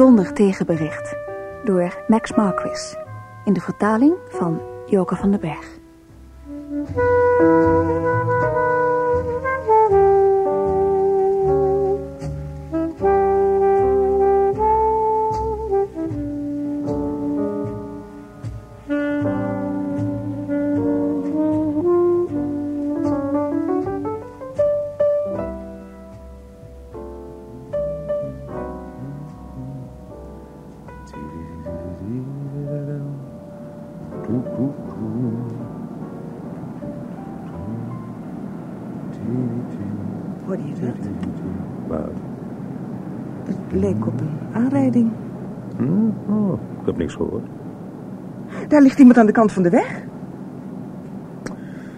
Zonder tegenbericht door Max Marquis. In de vertaling van Joke van den Berg. Daar ligt iemand aan de kant van de weg.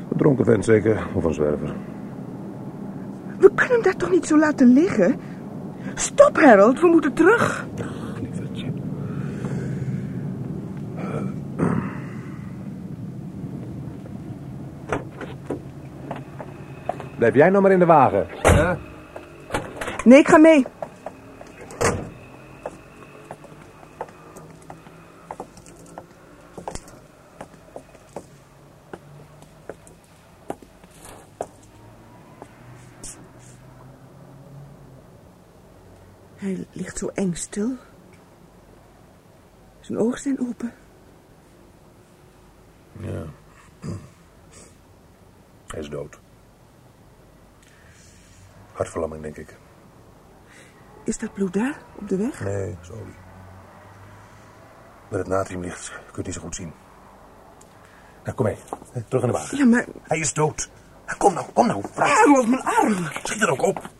Een dronken vent zeker, of een zwerver. We kunnen hem daar toch niet zo laten liggen? Stop, Harold, we moeten terug. Lievertje. Blijf jij nou maar in de wagen. Ja? Nee, ik ga mee. Hij ligt zo eng stil. Zijn ogen zijn open. Ja. Hij is dood. Hartverlamming, denk ik. Is dat bloed daar, op de weg? Nee, dat is olie. Met het natriumlicht kun je het niet zo goed zien. Nou, kom mee. Terug in de wagen. Ja, maar... Hij is dood. Kom nou, kom nou. Praat. Harold, mijn arm. Schiet er ook op.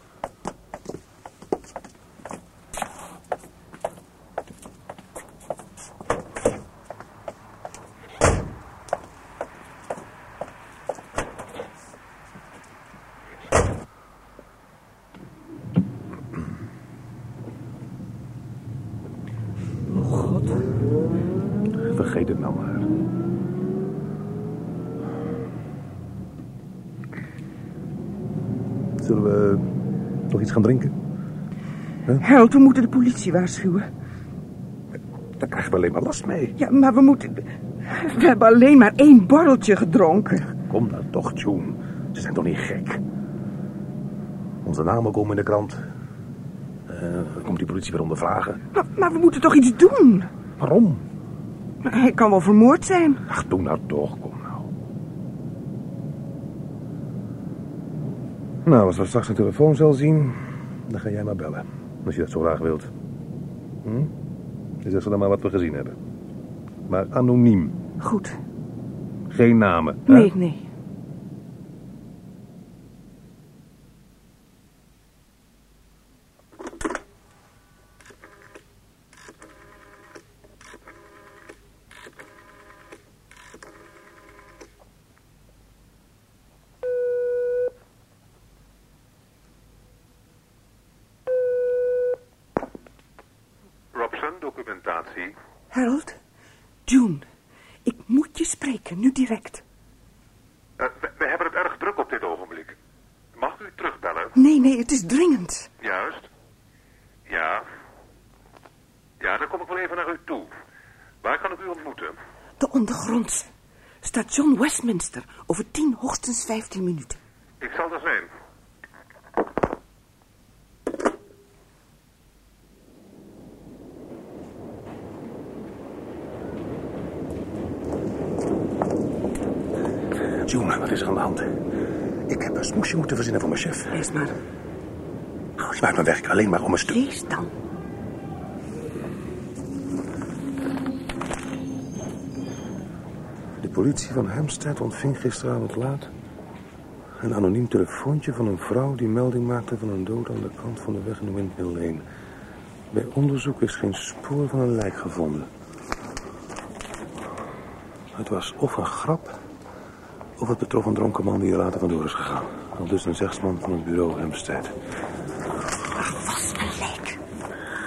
Oh, God. Vergeet het nou maar. Zullen we nog iets gaan drinken? Harold, we moeten de politie waarschuwen. Daar krijgen we alleen maar last mee. Ja, maar we moeten... We hebben alleen maar één borreltje gedronken. Kom nou toch, June. Ze zijn toch niet gek? Onze namen komen in de krant. Eh, dan komt die politie weer ondervragen. Maar, maar we moeten toch iets doen? Waarom? Hij kan wel vermoord zijn. Ach, doe nou toch, kom nou. Als we straks een telefooncel zien, dan ga jij maar bellen. Als je dat zo graag wilt. Hm? Zegt ze dan maar wat we gezien hebben. Maar anoniem. Goed. Geen namen. hè? Nee, nee. Robson, documentatie. Harold, June, ik moet je spreken, nu direct. Eh, we, we hebben het erg druk op dit ogenblik. Mag u terugbellen? Nee, nee, het is dringend. Juist. Ja. Ja, dan kom ik wel even naar u toe. Waar kan ik u ontmoeten? De ondergrondse. Station Westminster. Over tien, hoogstens vijftien minuten. Ik zal er zijn. June, wat is er aan de hand? Ik heb een smoesje moeten verzinnen voor mijn chef. Lees maar. Oh, je maakt mijn werk alleen maar om een stuk. Lees dan. Politie van Hampstead ontving gisteravond laat... een anoniem telefoontje van een vrouw die melding maakte van een dood aan de kant van de weg in Windmill Lane. Bij onderzoek is geen spoor van een lijk gevonden. Het was of een grap... of het betrof een dronken man die er later vandoor is gegaan. Al dus een zegsman van het bureau Hampstead. Er was een lijk.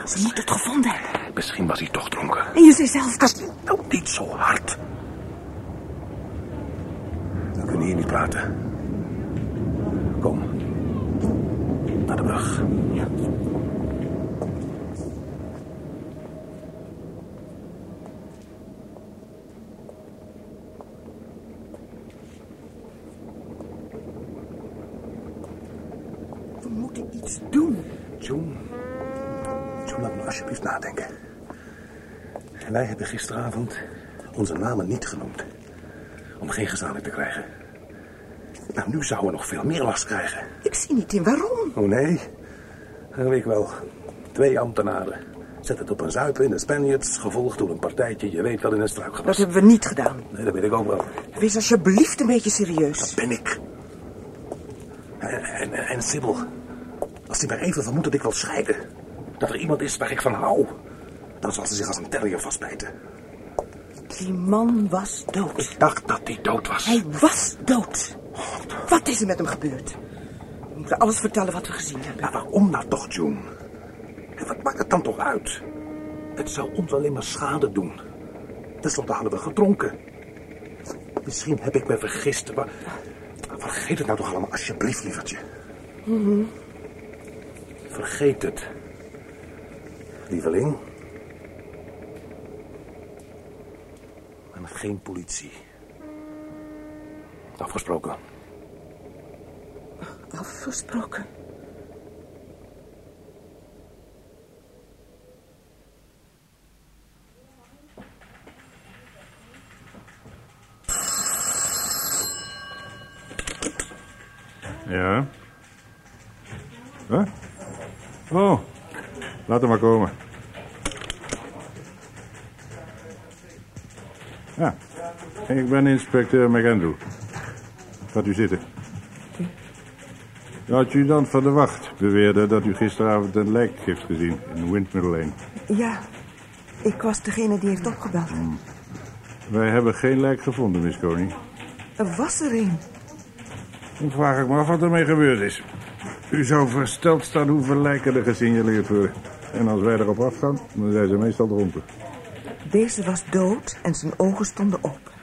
Ze moeten het gevonden hebben. Misschien was hij toch dronken. En je zei zelf dat... Nou, niet zo hard hier niet praten. Kom. Naar de brug. Ja. We moeten iets doen. John. John, laat me nou alsjeblieft nadenken. Wij hebben gisteravond onze namen niet genoemd. Om geen gezamenlijk te krijgen. Nou, nu zouden we nog veel meer last krijgen. Ik zie niet in waarom. Oh nee, dat weet ik wel. Twee ambtenaren. Zet het op een zuipen in de Spaniards, gevolgd door een partijtje, je weet wel, in een Dat struikgewas. hebben we niet gedaan. Nee, dat weet ik ook wel. Wees alsjeblieft een beetje serieus. Dat ben ik. En, en, en Sibyl, als hij maar even vermoedt dat ik wil scheiden. Dat er iemand is waar ik van hou. Dan zal ze zich als een terrier vastbijten. Die man was dood. Ik dacht dat hij dood was. Hij was dood. Wat is er met hem gebeurd? We moeten alles vertellen wat we gezien hebben. Maar waarom nou toch, June? En wat maakt het dan toch uit? Het zou ons alleen maar schade doen. Ten slotte hadden we gedronken. Misschien heb ik me vergist, maar... Vergeet het nou toch allemaal alsjeblieft, lievertje. Vergeet het. Lieveling. En geen politie. Afgesproken. Afgesproken. Ja? Huh? Oh, laat hem maar komen. Ja, ik ben inspecteur McAndrew. Gaat u zitten. De adjudant van de wacht beweerde dat u gisteravond een lijk heeft gezien in Windmill Lane. Ja, ik was degene die heeft opgebeld. Wij hebben geen lijk gevonden, Miss Coney. Er was er een. Dan vraag ik me af wat ermee gebeurd is. U zou versteld staan hoeveel lijken er gesignaleerd worden. En als wij erop afgaan, dan zijn ze meestal dronken. Deze was dood en zijn ogen stonden open.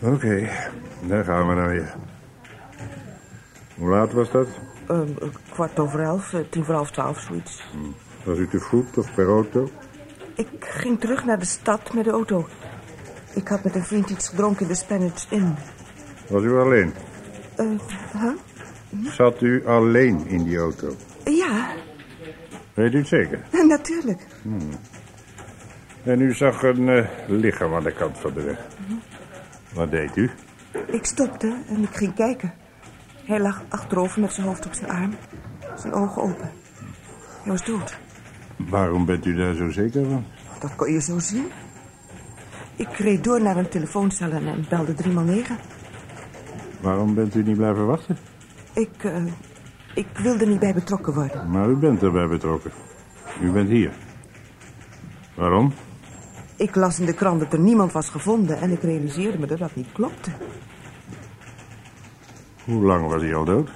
Oké, daar gaan we dan weer. Hoe laat was dat? Eh, kwart over elf, eh, tien voor half twaalf, zoiets. Was u te voet of per auto? Ik ging terug naar de stad met de auto. Ik had met een vriend iets gedronken in de Spanish Inn. Was u alleen? Eh, huh? Zat u alleen in die auto? Ja, Weet u het zeker? natuurlijk. En u zag een eh, lichaam aan de kant van de weg. Wat deed u? Ik stopte en ik ging kijken. Hij lag achterover met zijn hoofd op zijn arm. Zijn ogen open. Hij was dood. Waarom bent u daar zo zeker van? Dat kon je zo zien. Ik reed door naar een telefooncel en belde driemaal negen. Waarom bent u niet blijven wachten? Ik, eh, ik wilde niet bij betrokken worden. Maar u bent erbij betrokken. U bent hier. Waarom? Ik las in de krant dat er niemand was gevonden en ik realiseerde me dat dat niet klopte. Hoe lang was hij al dood?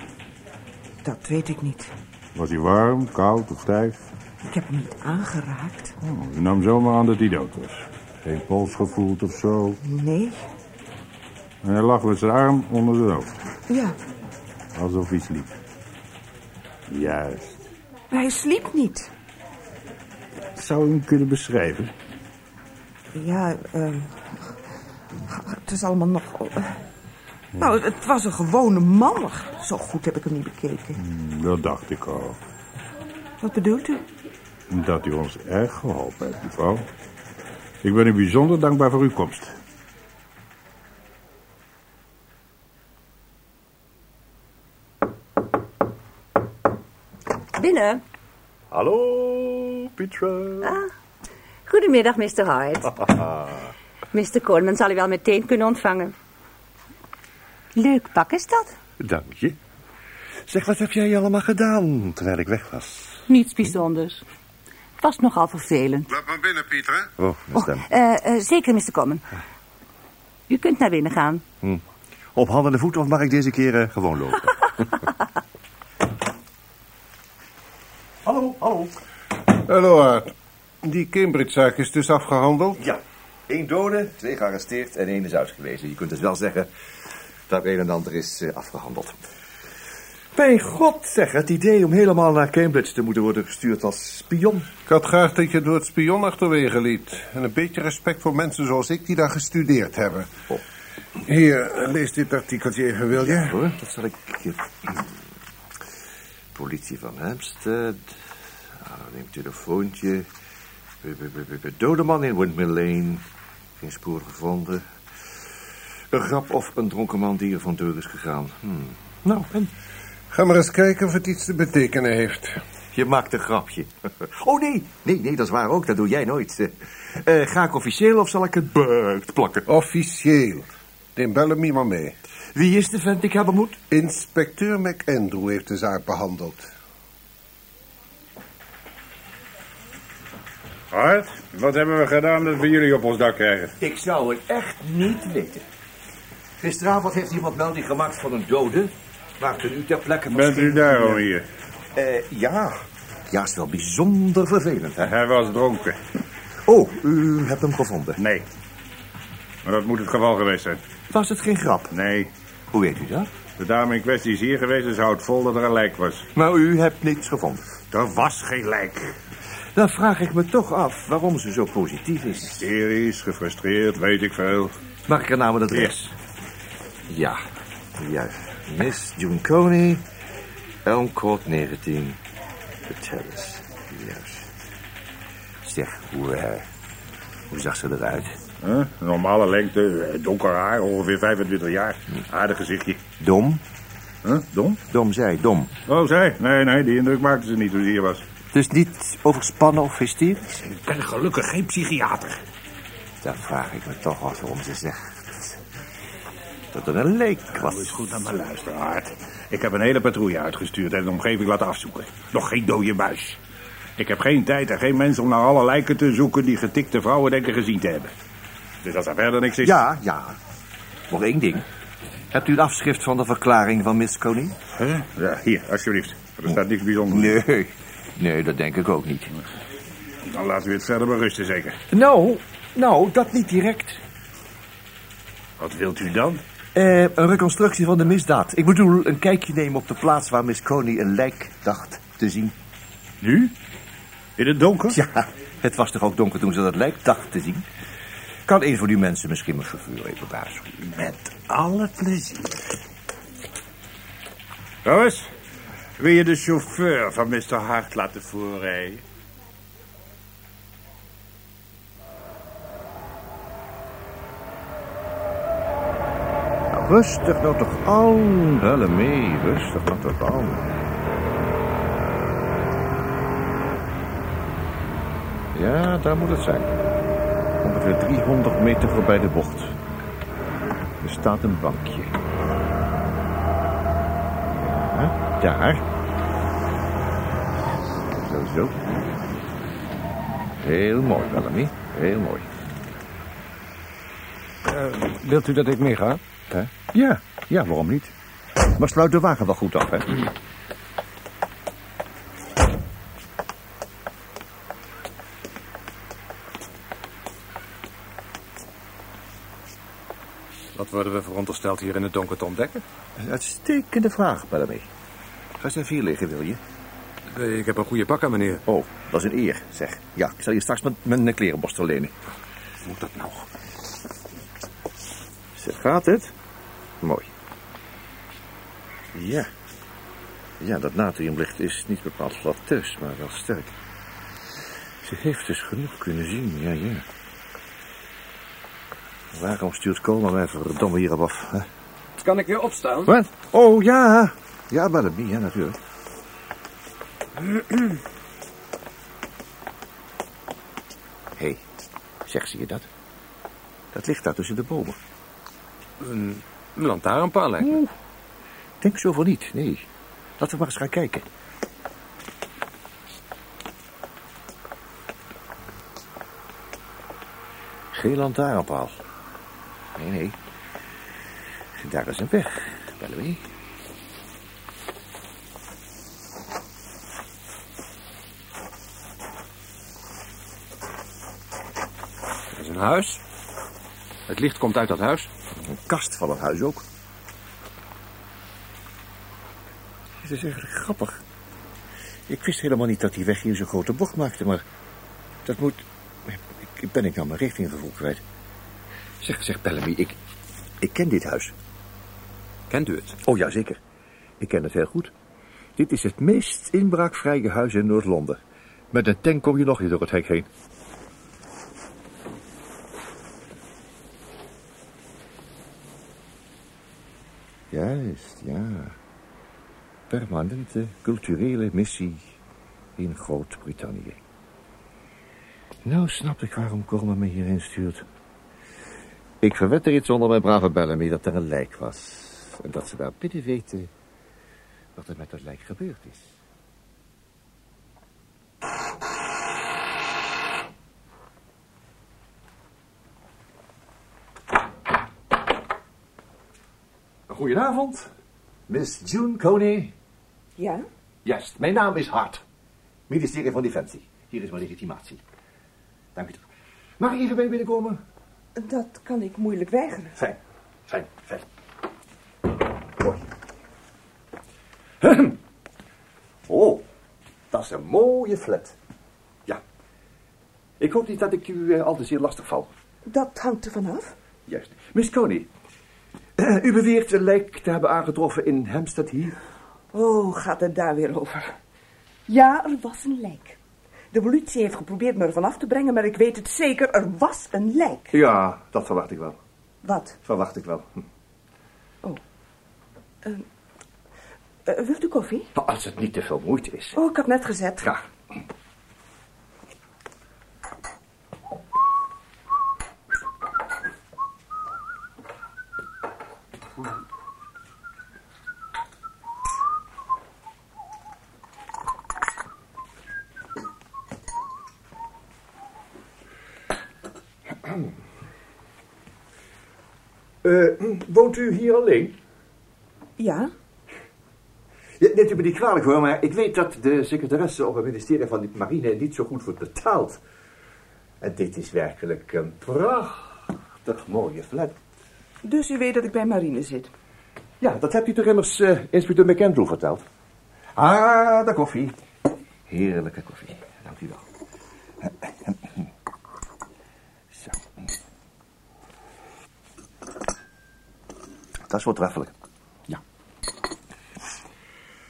Dat weet ik niet. Was hij warm, koud of stijf? Ik heb hem niet aangeraakt. Oh, u nam zomaar aan dat hij dood was. Geen pols gevoeld of zo. Nee. En hij lag met zijn arm onder zijn hoofd. Ja, Alsof hij sliep. Juist. maar hij sliep niet. Zou u hem kunnen beschrijven? Ja, eh, het is allemaal nog... nou, het was een gewone man. Zo goed heb ik hem niet bekeken. Hmm, Dat dacht ik al. Wat bedoelt u? Dat u ons erg geholpen hebt, mevrouw. Ik ben u bijzonder dankbaar voor uw komst. Binnen. Hallo, Petra. Ah, goedemiddag, Mr. Hyde. Mr. Coleman zal u wel meteen kunnen ontvangen. Leuk pak is dat. Dank je. Zeg, wat heb jij allemaal gedaan terwijl ik weg was? Niets bijzonders. Het was nogal vervelend. Laat maar binnen, Pieter. Oh, mijn stem. Eh, eh, zeker, Mr. Coleman. U kunt naar binnen gaan. Op handen en voeten of mag ik deze keer eh, gewoon lopen? hallo, hallo. Hallo, Art. Die Cambridge-zaak is dus afgehandeld? Ja, één dode, twee gearresteerd en één is uitgewezen. Je kunt dus wel zeggen dat een en ander is eh, afgehandeld. Bij god zeg, het idee om helemaal naar Cambridge te moeten worden gestuurd als spion. Ik had graag dat je het woord spion achterwege liet. En een beetje respect voor mensen zoals ik die daar gestudeerd hebben. Oh. Hier, lees dit artikeltje even, wil je? Hoor, dat zal ik... je- politie van Hampstead. Anoniem telefoontje. B- b- b- b- Dode man in Windmill Lane. Geen spoor gevonden. Een grap of een dronken man die er van deur is gegaan. Hmm. Nou, en Ga maar eens kijken of het iets te betekenen heeft. je maakt een grapje. Oh nee, nee, nee, dat is waar ook. Dat doe jij nooit. Eh, ga ik officieel of zal ik het buikt plakken? Officieel. Neem Bellamy maar mee. Wie is de vent die ik hebben moet? Inspecteur McAndrew heeft de zaak behandeld. Hart, wat hebben we gedaan dat we jullie op ons dak krijgen? Ik zou het echt niet weten. Gisteravond heeft iemand melding gemaakt van een dode. Maakte u ter plekke Bent u daarom hier? Eh, ja. Ja, is wel bijzonder vervelend, hè? Hij was dronken. Oh, u hebt hem gevonden. Nee. Maar dat moet het geval geweest zijn. Was het geen grap? Nee. Hoe weet u dat? De dame in kwestie is hier geweest en ze houdt vol dat er een lijk was. Maar u hebt niets gevonden. Er was geen lijk. Dan vraag ik me toch af waarom ze zo positief is. Hysterisch, gefrustreerd, weet ik veel. Mag ik haar naam en adres? Ja, juist. Miss June Coney, Elm Court 19, The Terrace. Juist. Zeg, hoe, eh, hoe zag ze eruit? Huh? Normale lengte, eh, donker haar, ongeveer 25 jaar. Aardig gezichtje. Dom? Huh? Dom? Dom, zij, dom. Oh, zij? Nee, nee, die indruk maakte ze niet toen ze hier was. Dus niet overspannen of hysterisch? Ik ben gelukkig geen psychiater. Dan vraag ik me toch af waarom ze zegt dat er een leek eens was. goed naar me luisteren, Hart. Ik heb een hele patrouille uitgestuurd en de omgeving laten afzoeken. Nog geen dode buis. Ik heb geen tijd en geen mensen om naar alle lijken te zoeken... die getikte vrouwen denken gezien te hebben. Dus als er verder niks is... Ja, ja. Nog één ding. Hebt u een afschrift van de verklaring van Miss Coney? Huh? Ja, hier, alsjeblieft. Er staat niks bijzonders. Nee, nee, dat denk ik ook niet. Dan laten we het verder berusten, zeker. Nou, nou, dat niet direct. Wat wilt u dan? Eh, een reconstructie van de misdaad. Ik bedoel, een kijkje nemen op de plaats waar Miss Coney een lijk dacht te zien. Nu? In het donker? Ja, het was toch ook donker toen ze dat lijk dacht te zien? Kan een van die mensen misschien mijn chauffeur even waarschuwen? Met alle plezier. Trouwens, wil je de chauffeur van Mr. Hart laten voorrijden? Rustig nou toch aan, Bellamy. Rustig nou toch aan. Ja, daar moet het zijn. Ongeveer 300 meter voorbij de bocht. Er staat een bankje. Ja, daar. Zo, zo. Heel mooi, Bellamy. Heel mooi. Wilt u dat ik meega? Hè? Ja, ja, waarom niet? Maar sluit de wagen wel goed af, hè? Wat worden we verondersteld hier in het donker te ontdekken? Uitstekende vraag, Bellamy. Ga eens even hier liggen, wil je? Ik heb een goede pakken, meneer. Oh, dat is een eer, zeg. Ja, ik zal je straks met mijn klerenborstel lenen. Moet dat nou? Gaat het? Mooi. Ja. Ja, dat natriumlicht is niet bepaald glad thuis, maar wel sterk. Ze heeft dus genoeg kunnen zien, ja, ja. Waarom stuurt Coleman mij verdomme hierop af, hè? Kan ik weer opstaan? Wat? Oh, ja. Ja, Bellamy, ja, natuurlijk. Hé, hey, zeg, zie je dat? Dat ligt daar tussen de bomen. Een lantaarnpaal, lijkt me. Denk zoveel niet, nee. Laten we maar eens gaan kijken. Geen lantaarnpaal. Nee, nee. Daar is een weg, Bellamy. Dat is een huis. Het licht komt uit dat huis. Kast van het huis ook. Het is eigenlijk grappig. Ik wist helemaal niet dat die weg hier zo'n grote bocht maakte, maar... Dat moet... Ik, ben ik nou mijn richtinggevoel kwijt. Zeg, zeg Bellamy, ik... Ik ken dit huis. Kent u het? Oh ja, zeker. Ik ken het heel goed. Dit is het meest inbraakvrije huis in Noord-Londen. Met een tank kom je nog niet door het hek heen. Juist, ja. Permanente culturele missie in Groot-Brittannië. Nou snap ik waarom Corman me hierheen stuurt. Ik verwed er iets onder mijn brave Bellamy dat er een lijk was. En dat ze daar binnen weten wat er met dat lijk gebeurd is. Goedenavond, Miss June Coney. Ja? Juist, mijn naam is Hart. Ministerie van Defensie. Hier is mijn legitimatie. Dank u toch. Mag ik even bij binnenkomen? Dat kan ik moeilijk weigeren. Fijn, fijn, fijn. Mooi. Oh, dat is een mooie flat. Ja. Ik hoop niet dat ik u eh, al te zeer lastig val. Dat hangt er vanaf. Juist. Miss Coney, u beweert een lijk te hebben aangetroffen in Hampstead hier? Oh, gaat het daar weer over? Ja, er was een lijk. De politie heeft geprobeerd me ervan af te brengen, maar ik weet het zeker, er was een lijk. Ja, dat verwacht ik wel. Wat? Verwacht ik wel. Hm. Eh, wilt u koffie? Als het niet te veel moeite is. Oh, ik had net gezet. Eh, woont u hier alleen? Ja? Ja, neemt u me niet kwalijk hoor, maar ik weet dat de secretaresse op het ministerie van de Marine niet zo goed wordt betaald. En dit is werkelijk een prachtig mooie flat. Dus u weet dat ik bij marine zit. Ja, dat hebt u toch immers eh, inspecteur McAndrew verteld? Ah, de koffie. Heerlijke koffie. Dank u wel. Zo. Dat is voortreffelijk. Ja.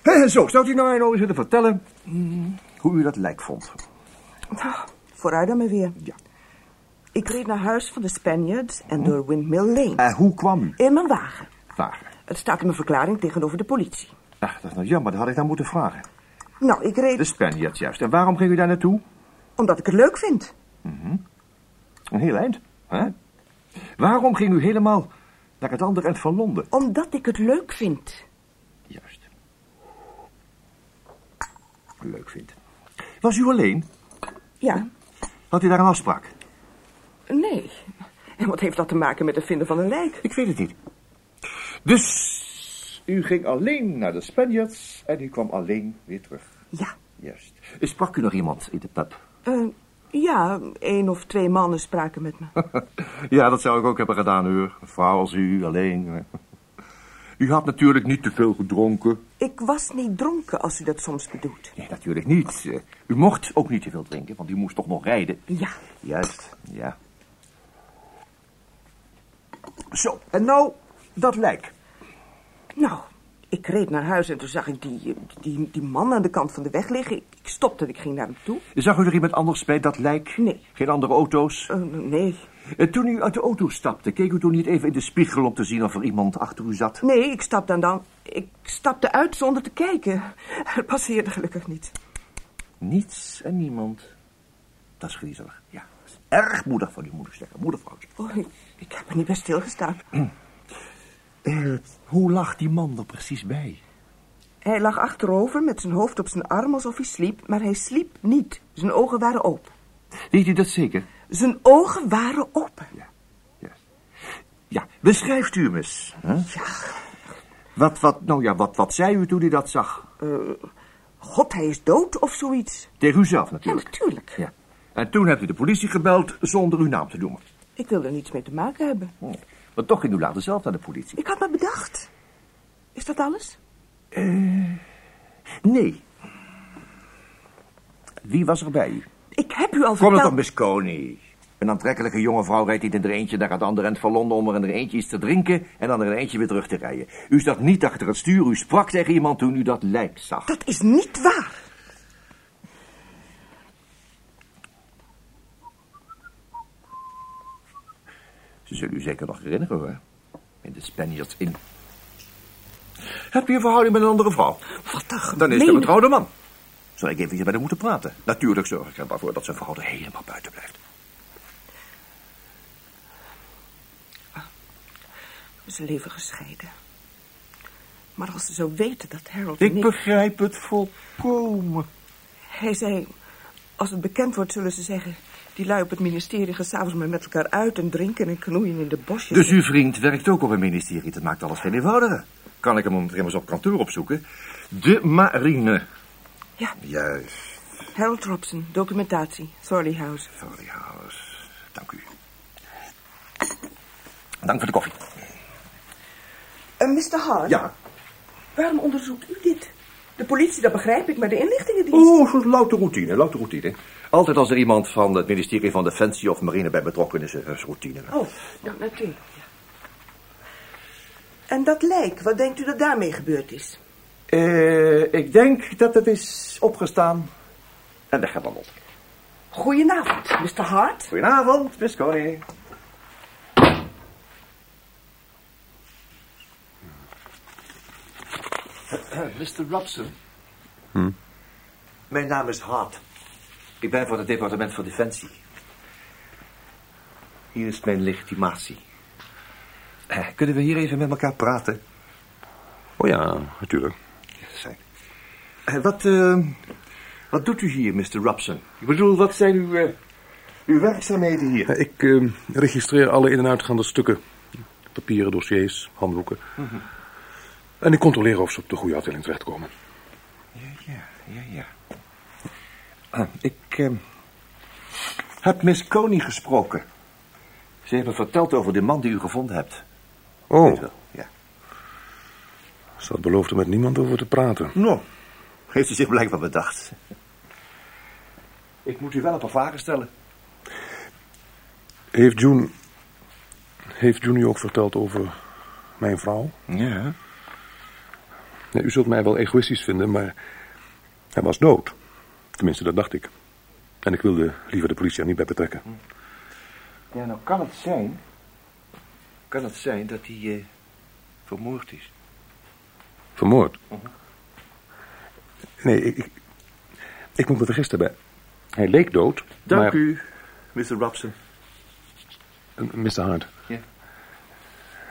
Eh, Zo, zou u nou eens willen vertellen mm, hoe u dat lijk vond? Ah, Vooruit dan maar weer. Ja. Ik reed naar huis van de Spaniards en door Windmill Lane. En hoe kwam u? In mijn wagen. Waar? Het staat in mijn verklaring tegenover de politie. Ach, dat is nou jammer, dat had ik dan moeten vragen. Nou, ik reed De Spaniards juist. En waarom ging u daar naartoe? omdat ik het leuk vind. Een heel eind. Hè? Waarom ging u helemaal naar het andere eind van Londen? Omdat ik het leuk vind. Juist. Leuk vindt. Was u alleen? Ja? Had u daar een afspraak? Nee. En wat heeft dat te maken met het vinden van een lijk? Ik weet het niet. Dus u ging alleen naar de Spaniards en u kwam alleen weer terug. Ja. Juist. Sprak u nog iemand in de pub? Eh, ja, één of twee mannen spraken met me. ja, dat zou ik ook hebben gedaan, hoor. Een vrouw als u, alleen. U had natuurlijk niet te veel gedronken. Ik was niet dronken, als u dat soms bedoelt. Nee, natuurlijk niet. Eh, U mocht ook niet te veel drinken, want u moest toch nog rijden. Ja. Juist, ja. Zo, en nou dat lijk. Nou, ik reed naar huis en toen zag ik die, die, die man aan de kant van de weg liggen. Ik, ik stopte en ik ging naar hem toe. Zag u er iemand anders bij dat lijk? Nee. Geen andere auto's? Eh, nee. En toen u uit de auto stapte, keek u toen niet even in de spiegel om te zien of er iemand achter u zat? Nee, ik stapte en dan... Ik stapte uit zonder te kijken. Er passeerde gelukkig niet. Niets en niemand. Dat is griezelig, ja. Dat is erg moedig van uw moeder, zeggen. Moedervrouwtje. Oh, ik, ik heb er niet bij stilgestaan. Eh, hoe lag die man er precies bij? Hij lag achterover met zijn hoofd op zijn arm alsof hij sliep, maar hij sliep niet. Zijn ogen waren open. Weet u dat zeker? Zijn ogen waren open. Ja. Ja, ja. beschrijft u hem eens. Hè? Ja, Wat, wat, nou ja, wat, wat zei u toen u dat zag? god, hij is dood of zoiets. Tegen uzelf Ja, natuurlijk. natuurlijk. Ja. En toen hebt u de politie gebeld zonder uw naam te noemen. Ik wil er niets mee te maken hebben. Hm. Maar toch ging u later zelf naar de politie. Ik had me bedacht. Is dat alles? Nee. Wie was er bij u? Ik heb u al Kom het verteld... op, Miss Coney. Een aantrekkelijke jonge vrouw rijdt niet in er eentje naar het andere eind van Londen om er in er eentje iets te drinken en dan er een eentje weer terug te rijden. U zat niet achter het stuur, u sprak tegen iemand toen u dat lijk zag. Dat is niet waar. Ze zullen u zeker nog herinneren, hoor. In de Spaniards Inn. Heb je een verhouding met een andere vrouw? Wat een Dan is het een man. Zou ik even met hem moeten praten? Natuurlijk zorg ik er maar voor dat zijn er helemaal buiten blijft. Ze leven gescheiden. Maar als ze zo weten dat Harold Ik ik... begrijp het volkomen. Hij zei, als het bekend wordt zullen ze zeggen... die lui op het ministerie gaan s'avonds maar met elkaar uit... en drinken en knoeien in de bosjes. Dus uw vriend werkt ook op een ministerie. Dat maakt alles veel eenvoudiger. Kan ik hem om immers op kantoor opzoeken? De marine. Ja, Juist. Harold Robson, documentatie, Thorley House. Sorry, House. Dank u. Dank voor de koffie. Uh, Mr. Hart? Ja. Waarom onderzoekt u dit? De politie, dat begrijp ik, maar de inlichtingendienst... Oh, zo'n louter routine, louter routine. Altijd als er iemand van het ministerie van Defensie of Marine bij betrokken is, is routine. Oh, ja, natuurlijk. ja. En dat lijk, wat denkt u dat daarmee gebeurd is? Eh, ik denk dat het is opgestaan en weggewandeld. Goedenavond, Mr. Hart. Goedenavond, Miss Coney. Mr. Robson. Mijn naam is Hart. Ik ben van het departement van Defensie. Hier is mijn legitimatie. Eh, Kunnen we hier even met elkaar praten? Oh ja, natuurlijk. Zijn. Eh, Wat, eh, wat doet u hier, Mr. Robson? Ik bedoel, wat zijn uw, eh, uw werkzaamheden hier? Ik eh, registreer alle in- en uitgaande stukken. Papieren, dossiers, handboeken. En ik controleer of ze op de goede afdeling terechtkomen. Ja, ja, ja, ja. Ah, ik eh, heb Miss Coney gesproken. Ze heeft me verteld over de man die u gevonden hebt. Weet Oh, wel, ja. ze had beloofd er met niemand over te praten. Nou, heeft u zich blijkbaar bedacht. Ik moet u wel een paar vragen stellen. Heeft June... Heeft June u ook verteld over mijn vrouw? Ja. U zult mij wel egoïstisch vinden, maar hij was dood. Tenminste, dat dacht ik. En ik wilde liever de politie er niet bij betrekken. Ja, nou kan het zijn... Kan het zijn dat hij eh, vermoord is? Vermoord? Nee, ik, ik, ik moet me vergist hebben. Hij leek dood, Dank maar... u, Mr. Robson. Mr. Hart. Ja.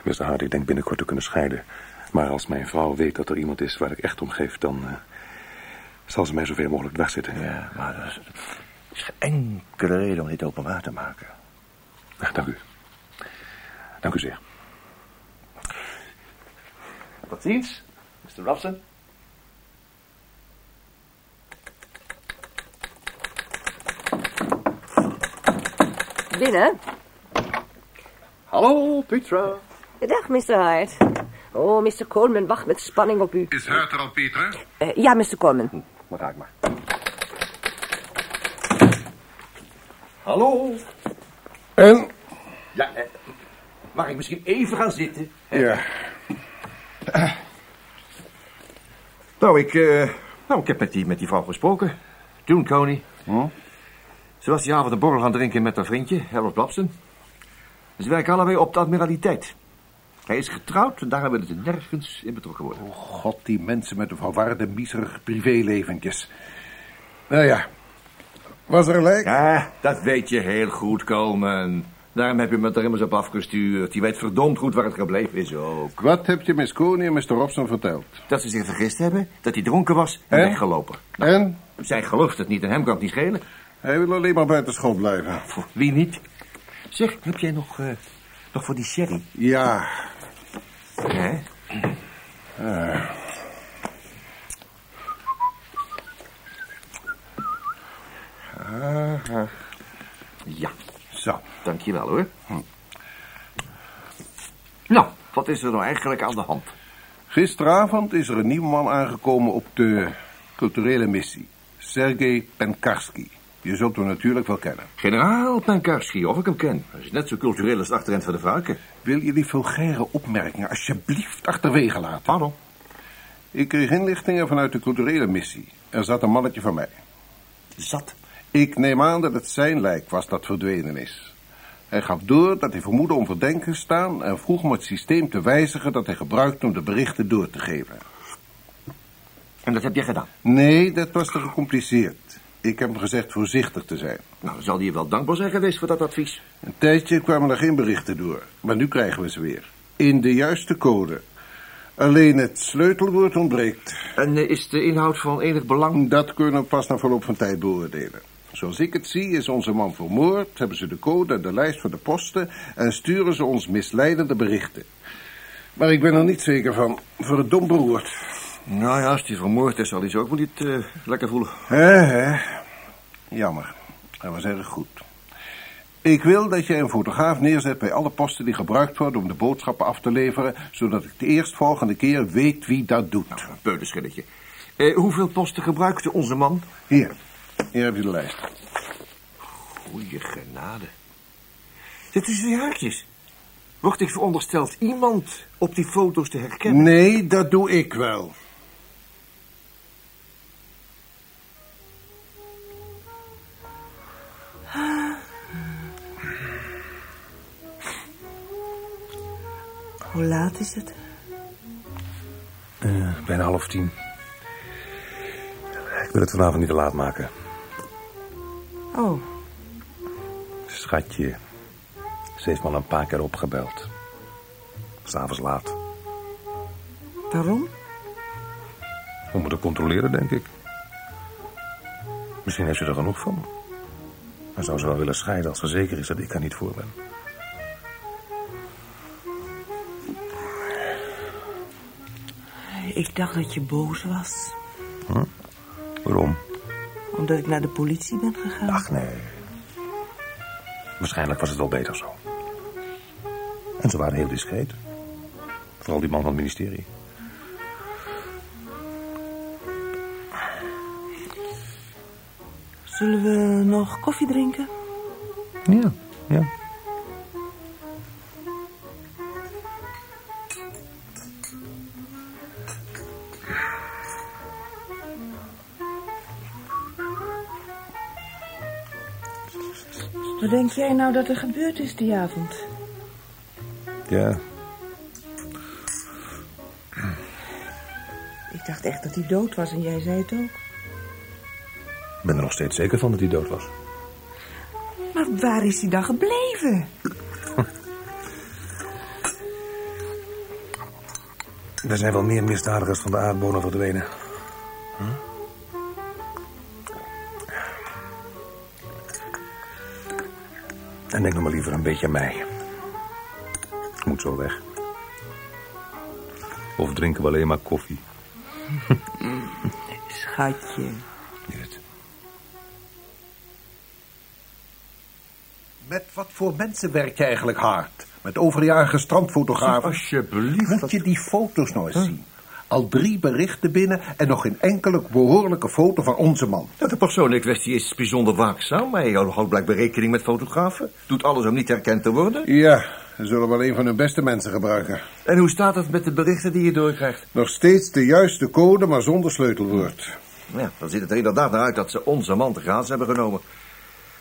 Mr. Hart, ik denk binnenkort te kunnen scheiden. Maar als mijn vrouw weet dat er iemand is waar ik echt om geef... dan eh, zal ze mij zoveel mogelijk dwars zitten. Ja, maar er is, is geen enkele reden om dit openbaar te maken. Dank u. Dank u zeer. Tot ziens, Mr. Robson. Binnen? Hallo, Petra. Dag, Mr. Hart. Oh, Mr. Coleman wacht met spanning op u. Is Hart er al, Pieter? Eh, ja, Mr. Coleman. Maar ga ik maar. Hallo. En? Ja, eh, mag ik misschien even gaan zitten? Ja. Nou, ik, eh, nou, ik heb met die, met die vrouw gesproken. June Coney. Ze was die avond een borrel gaan drinken met haar vriendje, Harold Robson. Ze werken allebei op de admiraliteit. Hij is getrouwd en daarom willen ze nergens in betrokken worden. Oh, God, die mensen met een verwarde, miserig privéleventjes. Nou ja, was er lijk? Ja, dat weet je heel goed, Coleman. Daarom heb je me er immers op afgestuurd. Die weet verdomd goed waar het gebleven is ook. Wat heb je Miss Coney en Mr. Robson verteld? Dat ze zich vergist hebben, dat hij dronken was en weggelopen. En? Zij gelooft het niet en hem kan het niet schelen. Hij wil alleen maar buiten school blijven. Voor wie niet? Zeg, heb jij nog, eh, nog voor die sherry? Ja, Hè? Ja, zo. dankjewel hoor. Hm. Nou, wat is er nou eigenlijk aan de hand? Gisteravond is er een nieuwe man aangekomen op de culturele missie. Sergei Penkarski. Je zult hem natuurlijk wel kennen. Generaal Penkarski, of ik hem ken. Hij is net zo cultureel als het achterend van de Fruiken. Wil je die vulgaire opmerkingen alsjeblieft achterwege laten? Pardon? Ik kreeg inlichtingen vanuit de culturele missie. Er zat een mannetje van mij. Zat. Ik neem aan dat het zijn lijk was dat verdwenen is. Hij gaf door dat hij vermoedde om verdenken staan... en vroeg om het systeem te wijzigen dat hij gebruikte om de berichten door te geven. En dat heb je gedaan? Nee, dat was te gecompliceerd. Ik heb hem gezegd voorzichtig te zijn. Nou, zal hij wel dankbaar zijn geweest voor dat advies. Een tijdje kwamen er geen berichten door. Maar nu krijgen we ze weer. In de juiste code. Alleen het sleutelwoord ontbreekt. En eh, is de inhoud van enig belang? Dat kunnen we pas na verloop van tijd beoordelen. Zoals ik het zie is onze man vermoord, hebben ze de code en de lijst van de posten... en sturen ze ons misleidende berichten. Maar ik ben er niet zeker van. Voor het dom beroerd. Nou ja, als hij vermoord is, zal hij zich ook wel niet eh, lekker voelen. Hè, hè. Jammer. Dat was erg goed. Ik wil dat je een fotograaf neerzet bij alle posten die gebruikt worden om de boodschappen af te leveren, zodat ik de eerstvolgende keer weet wie dat doet. Nou, een peulenschilletje. Eh, hoeveel posten gebruikte onze man? Hier, hier heb je de lijst. Goeie genade. Dit is weer haakjes. Wordt ik verondersteld iemand op die foto's te herkennen? Nee, dat doe ik wel. Hoe laat is het? Eh, bijna half tien. Ik wil het vanavond niet te laat maken. Oh, Schatje. Ze heeft me al een paar keer opgebeld. S'avonds laat. waarom? Om me te controleren, denk ik. Misschien heeft ze er genoeg van. Maar zou ze wel willen scheiden als ze zeker is dat ik er niet voor ben. Ik dacht dat je boos was. Waarom? Omdat ik naar de politie ben gegaan. Ach, nee. Waarschijnlijk was het wel beter zo. En ze waren heel discreet. Vooral die man van het ministerie. Zullen we nog koffie drinken? Ja, ja. Wat denk jij nou dat er gebeurd is die avond? Ja, Ik dacht echt dat hij dood was en jij zei het ook. ik ben er nog steeds zeker van dat hij dood was. Maar waar is hij dan gebleven? Er zijn wel meer misdadigers van de aardbodem verdwenen. Denk nog maar liever een beetje aan mij. Ik moet zo weg. Of drinken we alleen maar koffie. Schatje. Met wat voor mensen werk je eigenlijk hard? Met overjarige strandfotografen? Alsjeblieft. Moet je die foto's nou eens zien? Al drie berichten binnen en nog geen enkele behoorlijke foto van onze man. De persoon in kwestie is bijzonder waakzaam. Hij houdt blijkbaar rekening met fotografen. Doet alles om niet herkend te worden. Ja, ze zullen wel een van hun beste mensen gebruiken. En hoe staat het met de berichten die je doorkrijgt? Nog steeds de juiste code, maar zonder sleutelwoord. Ja, dan ziet het er inderdaad naar uit dat ze onze man te graas hebben genomen.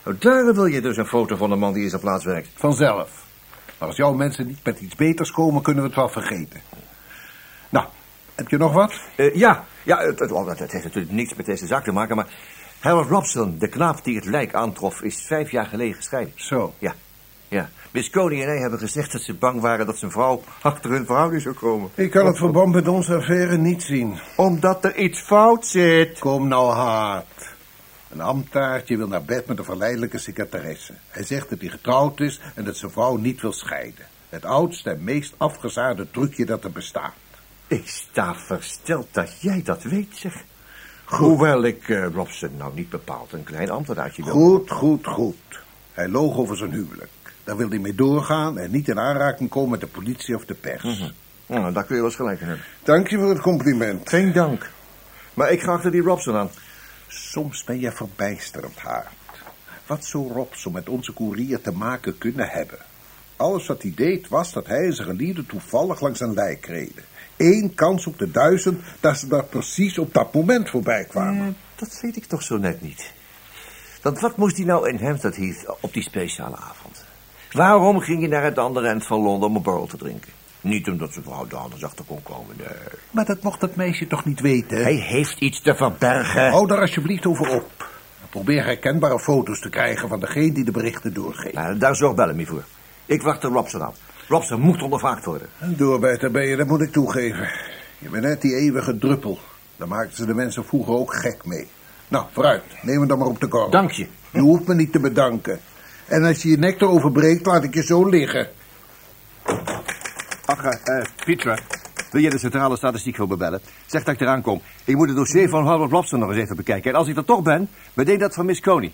Nou, daar wil je dus een foto van de man die in zijn plaats werkt. Vanzelf. Maar als jouw mensen niet met iets beters komen, kunnen we het wel vergeten. Heb je nog wat? Eh, ja, ja het, het, het- het heeft natuurlijk niks met deze zaak te maken, maar... Harold Robson, de knaap die het lijk aantrof, is vijf jaar geleden gescheiden. Zo. Ja, ja. Miss Coney en hij hebben gezegd dat ze bang waren dat zijn vrouw achter hun verhouding zou komen. Ik kan het verband met onze affaire niet zien. Omdat er iets fout zit. Kom nou hard. Een ambtenaartje wil naar bed met een verleidelijke secretaresse. Hij zegt dat hij getrouwd is en dat zijn vrouw niet wil scheiden. Het oudste en meest afgezaarde trucje dat er bestaat. Ik sta versteld dat jij dat weet, zeg. Hoewel ik eh, Robson nou niet bepaald een klein ambtenaartje wil. Goed, goed, goed. Hij loog over zijn huwelijk. Daar wil hij mee doorgaan en niet in aanraking komen met de politie of de pers. Nou, daar kun je wel eens gelijk in hebben. Dank je voor het compliment. Geen dank. Maar ik ga achter die Robson aan. Soms ben je verbijsterend hard. Wat zou Robson met onze koerier te maken kunnen hebben? Alles wat hij deed was dat hij en zijn geliefde toevallig langs een lijk reden. Eén kans op de duizend dat ze daar precies op dat moment voorbij kwamen. Eh, dat weet ik toch zo net niet. Want wat moest hij nou in Hampstead Heath op die speciale avond? Waarom ging hij naar het andere eind van Londen om een borrel te drinken? Niet omdat zijn vrouw er anders achter kon komen, nee. Maar dat mocht dat meisje toch niet weten? Hij heeft iets te verbergen. Hou daar alsjeblieft over op. Probeer herkenbare foto's te krijgen van degene die de berichten doorgeeft. Nou, daar zorgt Bellamy voor. Ik wacht er Robson aan. Robson moet ondervraagd worden. Een doorbijter ben je, dat moet ik toegeven. Je bent net die eeuwige druppel. Daar maakten ze de mensen vroeger ook gek mee. Nou, vooruit. Neem hem dan maar op de korrel. Dank je. Je hoeft me niet te bedanken. En als je je nek erover breekt, laat ik je zo liggen. Ach, eh, Pietra. Wil je de centrale statistiek voor me bellen? Zeg dat ik eraan kom. Ik moet het dossier van Howard Lobster nog eens even bekijken. En als ik er toch ben, bedenk dat van Miss Coney.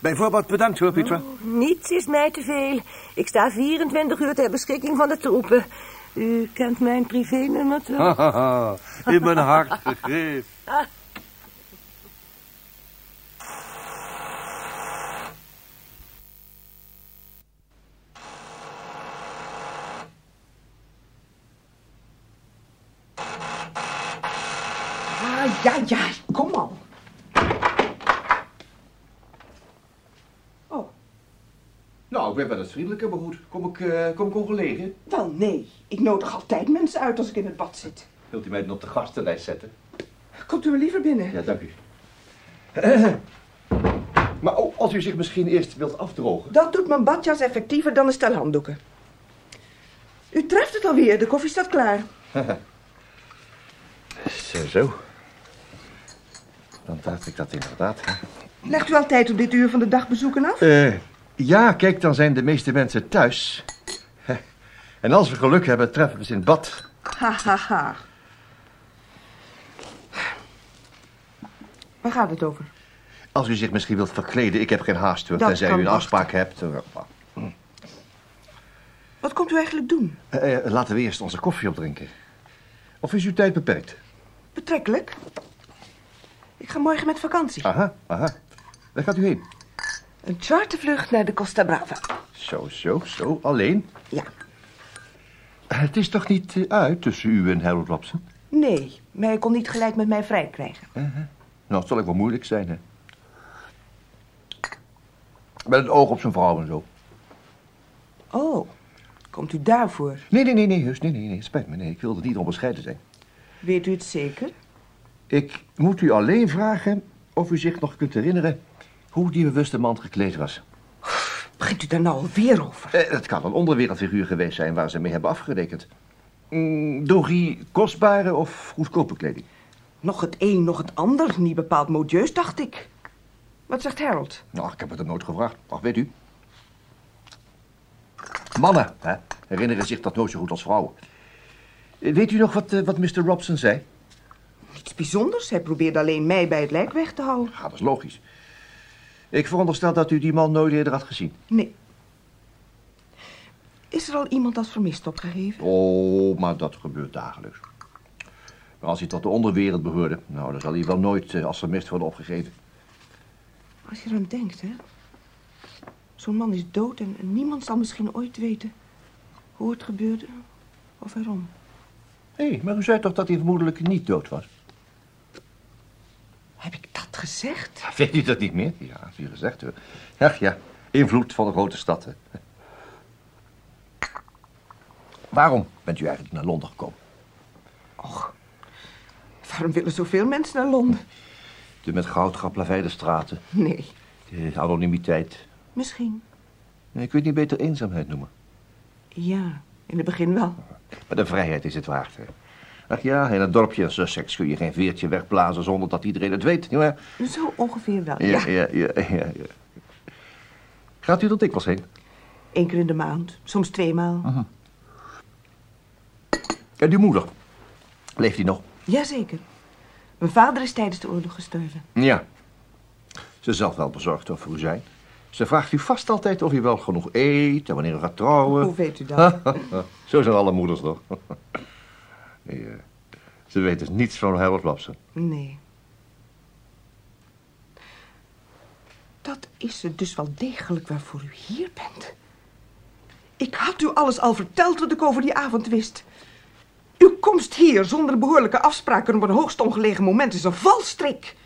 Bijvoorbeeld bedankt hoor, Pietra. Niets is mij te veel. Ik sta 24 uur ter beschikking van de troepen. U kent mijn privénummer toch? In mijn hart gegrift. Ah, ja, ja, kom al. Oh, Nou, ik ben wel eens vriendelijker, maar goed. Kom ik, eh, kom ik ongelegen? wel nee. Ik nodig altijd mensen uit als ik in het bad zit. Wilt u mij dan op de gastenlijst zetten? Komt u maar liever binnen. Ja, dank u. Maar oh, als u zich misschien eerst wilt afdrogen. Dat doet mijn badjas effectiever dan een stel handdoeken. U treft het alweer, de koffie staat klaar. Zo, zo. Dan dacht ik dat inderdaad. hè. Legt u altijd op dit uur van de dag bezoeken af? Eh, ja, kijk, dan zijn de meeste mensen thuis. En als we geluk hebben, treffen we ze in het bad. Ha, ha, ha. Waar gaat het over? Als u zich misschien wilt verkleden, ik heb geen haast. Dat Tenzij u een wachten. afspraak hebt. Wat komt u eigenlijk doen? eh, eh, laten we eerst onze koffie opdrinken. Of is uw tijd beperkt? Betrekkelijk. Ik ga morgen met vakantie. Aha, aha. Waar gaat u heen? Een chartervlucht naar de Costa Brava. Zo, zo, zo. Alleen? Ja. Eh, Het is toch niet eh, uit tussen u en Harold Robson? Nee, maar hij kon niet gelijk met mij vrij krijgen. Nou, het zal ook wel moeilijk zijn, hè. Met het oog op zijn vrouw en zo. Oh, komt u daarvoor? Nee, nee, nee, nee, heus, nee, nee, nee, spijt me, nee. Ik wilde niet onbescheiden zijn. Weet u het zeker? Ik moet u alleen vragen of u zich nog kunt herinneren hoe die bewuste man gekleed was. Begint u daar nou alweer over? Eh, het kan een onderwereldfiguur geweest zijn waar ze mee hebben afgerekend. Mm, droeg hij kostbare of goedkope kleding? Nog het een, nog het ander. Niet bepaald modieus, dacht ik. Wat zegt Harold? Nou, ik heb het hem nooit gevraagd. Ach, weet u. Mannen hè, herinneren zich dat nooit zo goed als vrouwen. Eh, Weet u nog wat, eh, wat Mr. Robson zei? Niets bijzonders. Hij probeerde alleen mij bij het lijk weg te houden. Ja, dat is logisch. Ik veronderstel dat u die man nooit eerder had gezien. Nee. Is er al iemand als vermist opgegeven? Oh, maar dat gebeurt dagelijks. Maar als hij tot de onderwereld behoorde, nou, dan zal hij wel nooit eh, als vermist worden opgegeven. Als je eraan denkt, hè. Zo'n man is dood en, en niemand zal misschien ooit weten hoe het gebeurde of waarom. Hé, maar u zei toch dat hij vermoedelijk niet dood was? Heb ik dat gezegd? Weet u dat niet meer? Ja, heeft u gezegd hoor. Ach ja, invloed van de grote stad. Hè. Waarom bent u eigenlijk naar Londen gekomen? Och, waarom willen zoveel mensen naar Londen? De met goud geplaveide straten, Nee, de anonimiteit. misschien. Nee, kun je het niet beter eenzaamheid noemen? Ja, in het begin wel. Maar de vrijheid is het waard. Hè. Ach ja, in het dorpje in Sussex kun je geen veertje wegblazen zonder dat iedereen het weet. nietwaar? Zo ongeveer wel, Ja, ja. ja, ja, ja, ja. Gaat u er dikwijls heen? Eén keer in de maand, soms tweemaal. En uw moeder? Leeft die nog? Jazeker. Mijn vader is tijdens de oorlog gestorven. Ja. Ze zal wel bezorgd over u zijn. Ze vraagt u vast altijd of u wel genoeg eet en wanneer u gaat trouwen. Hoe weet u dat? Zo zijn alle moeders toch? Nee, eh, ze weet dus niets van Harold Lobson. Nee. Dat is het dus wel degelijk waarvoor u hier bent. Ik had u alles al verteld wat ik over die avond wist. Uw komst hier zonder behoorlijke afspraken op een hoogst ongelegen moment is een valstrik.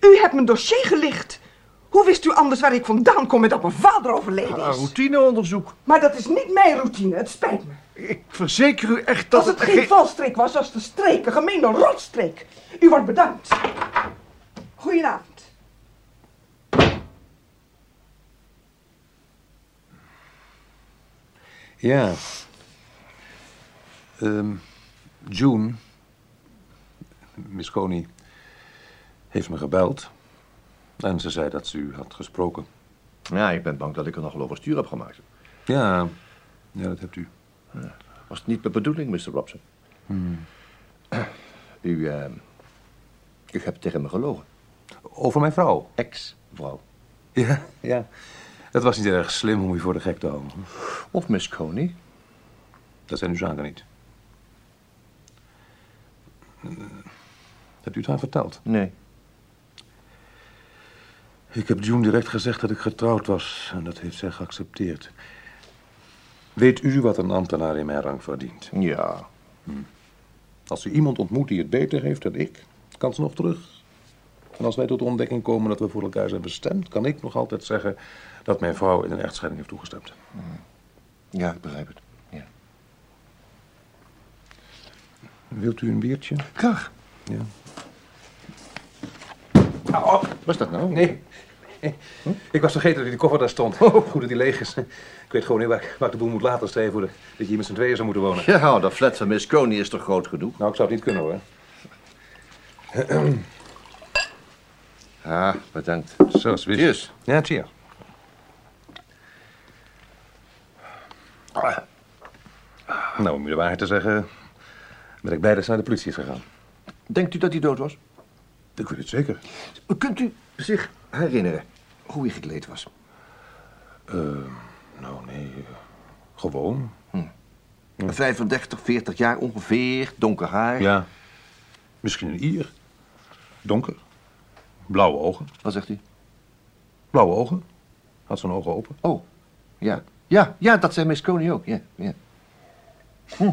U hebt mijn dossier gelicht. Hoe wist u anders waar ik vandaan kom en dat mijn vader overleden Een is? routineonderzoek. Maar dat is niet mijn routine, het spijt me. Ik verzeker u echt dat Als het geen valstrik was, was het een streek, een gemene rotstreek. U wordt bedankt. Goedenavond. Ja. Ehm, June, Miss Coney, heeft me gebeld. En ze zei dat ze u had gesproken. Ja, ik ben bang dat ik er nogal overstuur heb gemaakt. Ja, ja dat hebt u. Was het niet de bedoeling, Mr. Robson? U, eh, u hebt tegen me gelogen. Over mijn vrouw. Ex-vrouw. Ja, ja. Het was niet erg slim om u voor de gek te houden. Of Miss Coney. Dat zijn uw zaken niet. Hebt u het haar verteld? Nee. Ik heb June direct gezegd dat ik getrouwd was. En dat heeft zij geaccepteerd. Weet u wat een ambtenaar in mijn rang verdient? Ja. Als u iemand ontmoet die het beter heeft dan ik, kan ze nog terug. En als wij tot de ontdekking komen dat we voor elkaar zijn bestemd, kan ik nog altijd zeggen dat mijn vrouw in een echtscheiding heeft toegestemd. Ja, ik begrijp het. Ja. Wilt u een biertje? Graag. Ja. Wat is dat nou? Nee. Ik was vergeten dat die koffer daar stond. Goed dat die leeg is. Ik weet gewoon niet waar, ik- waar ik de boel moet laten voor de, dat je hier met z'n tweeën zou moeten wonen. Ja, dat flat van Miss Coney is toch groot genoeg? Nou, ik zou het niet kunnen hoor. Ja, bedankt. Zo, Swiss. Cheers. Ja, cheers. Nou, om u de waarheid te zeggen, ben ik blij dat ze naar de politie is gegaan. Denkt u dat hij dood was? Ik weet het zeker. Kunt u zich herinneren hoe hij gekleed was? Eh, nou, nee, eh, gewoon. 35, 40 jaar ongeveer, donker haar. Ja. Misschien een ier. Donker. Blauwe ogen. Wat zegt u? Blauwe ogen. Had zijn ogen open. Oh, ja. Ja, ja, dat zei Miss Coney ook, ja. ja. Hm.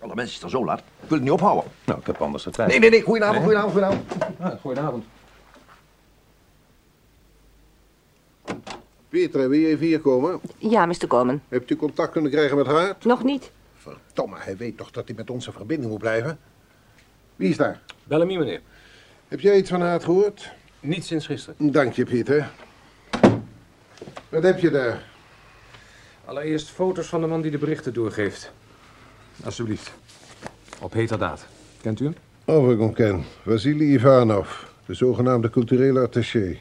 Alle mensen is er zo laat. Ik wil het niet ophouden. Nou, ik heb anders de tijd. Nee, nee, nee. Goedenavond, Nee? goedenavond, goedenavond. Ah, goedenavond. Peter, wil je even hier komen? Ja, Mr. Coleman. Hebt u contact kunnen krijgen met haar? Nog niet. Verdomme, hij weet toch dat hij met onze verbinding moet blijven? Wie is daar? Bellamy, meneer. Heb jij iets van haar gehoord? Niet sinds gisteren. Dank je, Pieter. Wat heb je daar? Allereerst foto's van de man die de berichten doorgeeft. Alsjeblieft. Op heterdaad. Kent u hem? Of ik hem ken. Vasily Ivanov, de zogenaamde culturele attaché.